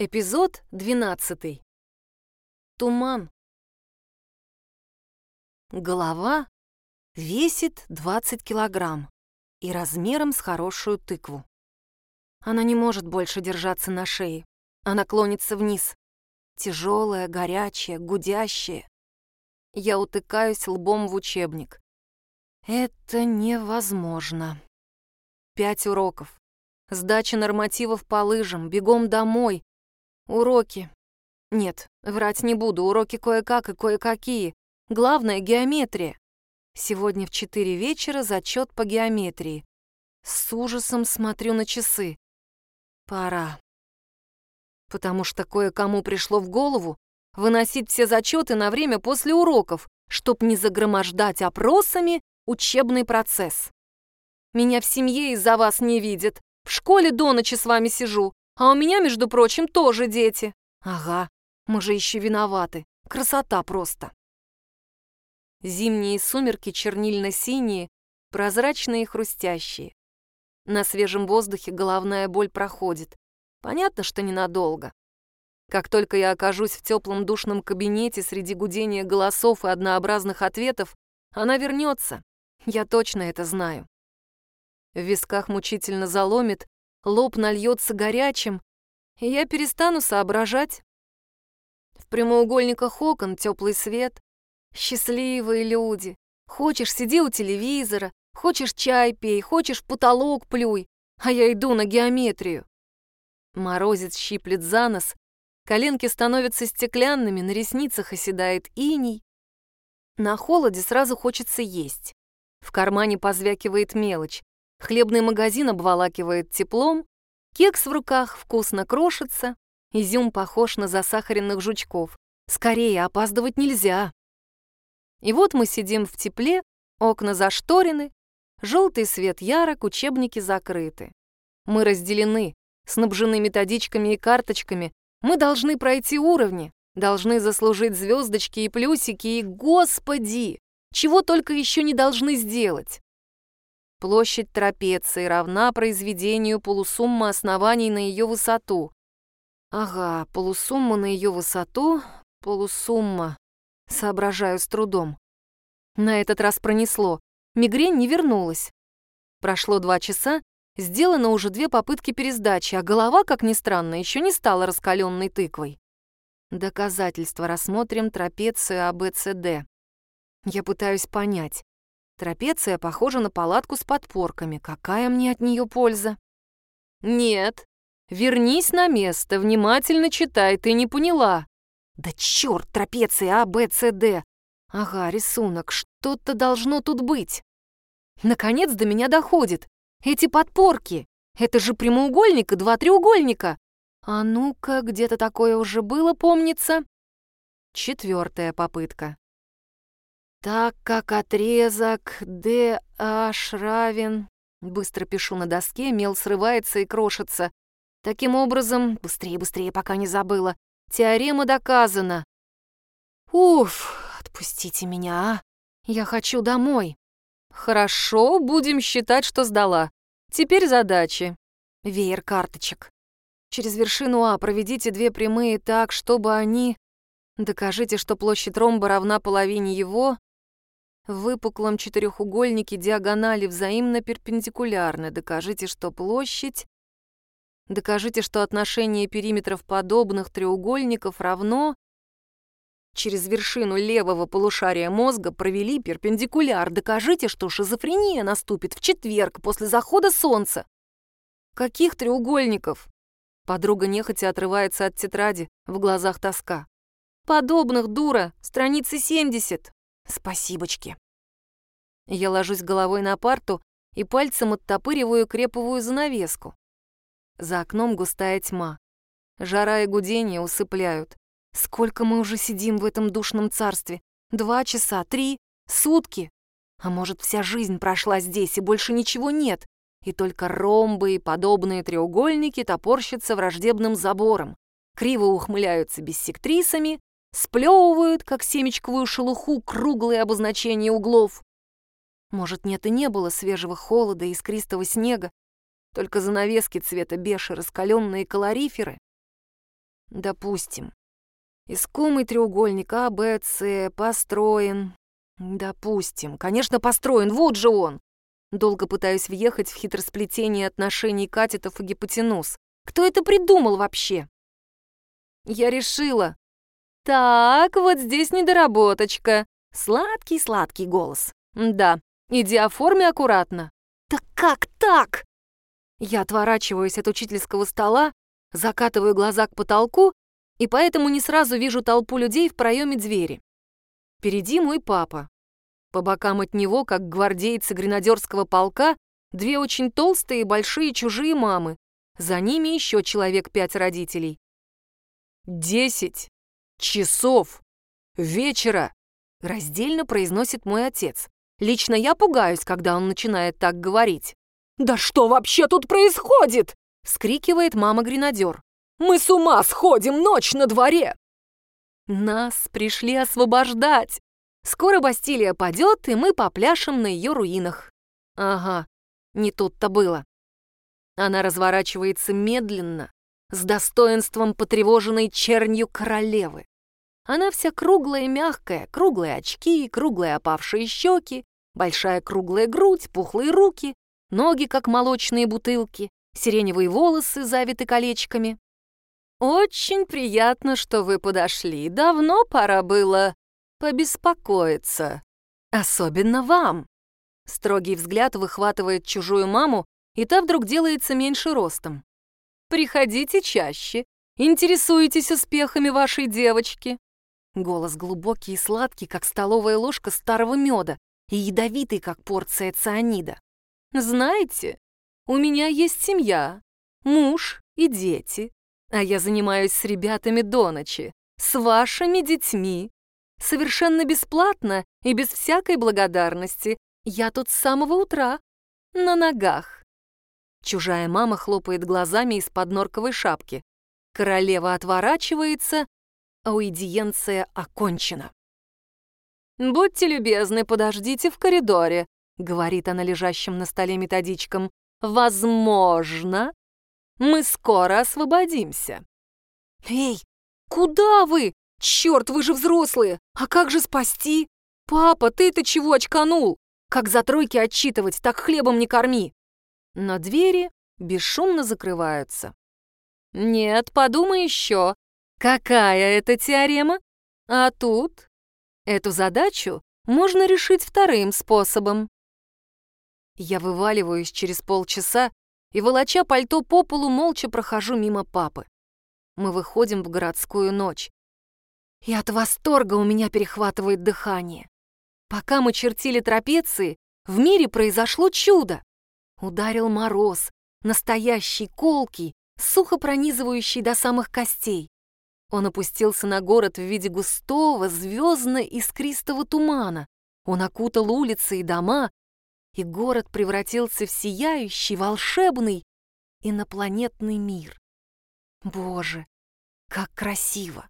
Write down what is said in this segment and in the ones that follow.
Эпизод 12. Туман. Голова весит 20 килограмм и размером с хорошую тыкву. Она не может больше держаться на шее. Она клонится вниз. Тяжелая, горячая, гудящая. Я утыкаюсь лбом в учебник. Это невозможно. Пять уроков. Сдача нормативов по лыжам, бегом домой, Уроки. Нет, врать не буду, уроки кое-как и кое-какие. Главное — геометрия. Сегодня в четыре вечера зачет по геометрии. С ужасом смотрю на часы. Пора. Потому что кое-кому пришло в голову выносить все зачеты на время после уроков, чтоб не загромождать опросами учебный процесс. Меня в семье из-за вас не видят. В школе до ночи с вами сижу. А у меня, между прочим, тоже дети. Ага, мы же еще виноваты. Красота просто. Зимние сумерки чернильно-синие, прозрачные и хрустящие. На свежем воздухе головная боль проходит. Понятно, что ненадолго. Как только я окажусь в теплом душном кабинете среди гудения голосов и однообразных ответов, она вернется. Я точно это знаю. В висках мучительно заломит, лоб нальется горячим, и я перестану соображать. В прямоугольниках окон теплый свет, счастливые люди. Хочешь, сиди у телевизора, хочешь, чай пей, хочешь, потолок плюй, а я иду на геометрию. Морозец щиплет за нос, коленки становятся стеклянными, на ресницах оседает иней. На холоде сразу хочется есть. В кармане позвякивает мелочь. Хлебный магазин обволакивает теплом, кекс в руках вкусно крошится, изюм похож на засахаренных жучков. Скорее, опаздывать нельзя. И вот мы сидим в тепле, окна зашторены, желтый свет ярок, учебники закрыты. Мы разделены, снабжены методичками и карточками, мы должны пройти уровни, должны заслужить звездочки и плюсики, и, господи, чего только еще не должны сделать. Площадь трапеции равна произведению полусуммы оснований на ее высоту. Ага, полусумма на ее высоту, полусумма. Соображаю с трудом. На этот раз пронесло. Мигрень не вернулась. Прошло два часа, сделано уже две попытки пересдачи, а голова, как ни странно, еще не стала раскаленной тыквой. Доказательства рассмотрим трапецию АБЦД. Я пытаюсь понять, Трапеция похожа на палатку с подпорками. Какая мне от нее польза? Нет. Вернись на место, внимательно читай, ты не поняла. Да черт, трапеция А, Б, С, Д. Ага, рисунок, что-то должно тут быть. Наконец до меня доходит. Эти подпорки. Это же прямоугольник и два треугольника. А ну-ка, где-то такое уже было, помнится. Четвертая попытка. Так как отрезок DH равен... Быстро пишу на доске, мел срывается и крошится. Таким образом, быстрее, быстрее, пока не забыла. Теорема доказана. Уф, отпустите меня, а? Я хочу домой. Хорошо, будем считать, что сдала. Теперь задачи. Веер карточек. Через вершину А проведите две прямые так, чтобы они... Докажите, что площадь ромба равна половине его, в выпуклом четырехугольнике диагонали взаимно перпендикулярны. Докажите, что площадь... Докажите, что отношение периметров подобных треугольников равно... Через вершину левого полушария мозга провели перпендикуляр. Докажите, что шизофрения наступит в четверг после захода солнца. Каких треугольников? Подруга нехотя отрывается от тетради, в глазах тоска. Подобных, дура, страницы 70. Спасибочки. Я ложусь головой на парту и пальцем оттопыриваю креповую занавеску. За окном густая тьма. Жара и гудение усыпляют. Сколько мы уже сидим в этом душном царстве? Два часа, три, сутки? А может, вся жизнь прошла здесь, и больше ничего нет, и только ромбы и подобные треугольники топорщатся враждебным забором, криво ухмыляются биссектрисами, сплевывают, как семечковую шелуху, круглые обозначения углов. Может, нет и не было свежего холода и искристого снега, только занавески цвета беши, раскаленные калориферы. Допустим. Искомый треугольник А, Б, С построен. Допустим. Конечно, построен. Вот же он. Долго пытаюсь въехать в хитросплетение отношений катетов и гипотенуз. Кто это придумал вообще? Я решила. Так, вот здесь недоработочка. Сладкий-сладкий голос. Да, иди оформи аккуратно. Так как так? Я отворачиваюсь от учительского стола, закатываю глаза к потолку и поэтому не сразу вижу толпу людей в проеме двери. Впереди мой папа. По бокам от него, как гвардейцы гренадерского полка, две очень толстые и большие чужие мамы. За ними еще человек пять родителей. «Десять часов вечера!» — раздельно произносит мой отец. Лично я пугаюсь, когда он начинает так говорить. «Да что вообще тут происходит?» — вскрикивает мама-гренадер. Мы с ума сходим, ночь на дворе!» Нас пришли освобождать. Скоро Бастилия падет, и мы попляшем на ее руинах. Ага, не тут-то было. Она разворачивается медленно, с достоинством потревоженной чернью королевы. Она вся круглая и мягкая, круглые очки, круглые опавшие щеки, большая круглая грудь, пухлые руки, ноги, как молочные бутылки, сиреневые волосы, завиты колечками. «Очень приятно, что вы подошли. Давно пора было побеспокоиться. Особенно вам». Строгий взгляд выхватывает чужую маму, и та вдруг делается меньше ростом. «Приходите чаще. Интересуетесь успехами вашей девочки». Голос глубокий и сладкий, как столовая ложка старого меда, и ядовитый, как порция цианида. «Знаете, у меня есть семья, муж и дети. А я занимаюсь с ребятами до ночи, с вашими детьми. Совершенно бесплатно и без всякой благодарности. Я тут с самого утра, на ногах. Чужая мама хлопает глазами из-под норковой шапки. Королева отворачивается, аудиенция окончена. «Будьте любезны, подождите в коридоре», — говорит она лежащим на столе методичкам. «Возможно, мы скоро освободимся». «Эй, куда вы? Черт, вы же взрослые! А как же спасти? Папа, ты-то чего очканул? Как за тройки отчитывать, так хлебом не корми!» Но двери бесшумно закрываются. «Нет, подумай еще. Какая это теорема? А тут? Эту задачу можно решить вторым способом». Я вываливаюсь через полчаса и, волоча пальто по полу, молча прохожу мимо папы. Мы выходим в городскую ночь. И от восторга у меня перехватывает дыхание. Пока мы чертили трапеции, в мире произошло чудо. Ударил мороз, настоящий, колкий, сухо пронизывающий до самых костей. Он опустился на город в виде густого, звездно-искристого тумана. Он окутал улицы и дома, и город превратился в сияющий, волшебный, инопланетный мир. Боже, как красиво!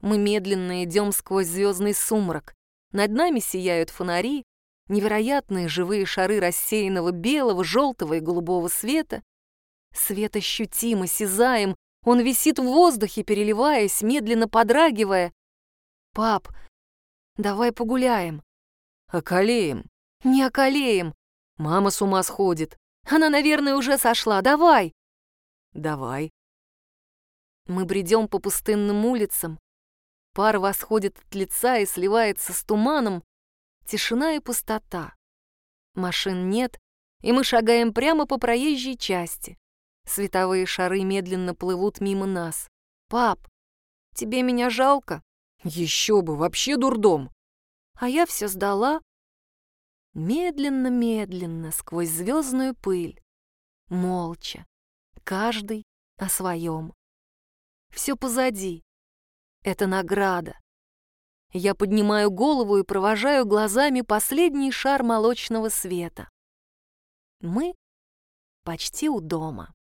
Мы медленно идем сквозь звездный сумрак. Над нами сияют фонари, невероятные живые шары рассеянного белого, желтого и голубого света. Свет ощутимо, осязаем, он висит в воздухе, переливаясь, медленно подрагивая. «Пап, давай погуляем». «Околеем», не околеем. Мама с ума сходит. Она, наверное, уже сошла. Давай. Давай. Мы бредем по пустынным улицам. Пар восходит от лица и сливается с туманом. Тишина и пустота. Машин нет, и мы шагаем прямо по проезжей части. Световые шары медленно плывут мимо нас. «Пап, тебе меня жалко?» «Еще бы, вообще дурдом!» А я все сдала, медленно-медленно сквозь звездную пыль, молча, каждый о своем. Все позади. Это награда. Я поднимаю голову и провожаю глазами последний шар молочного света. Мы почти у дома.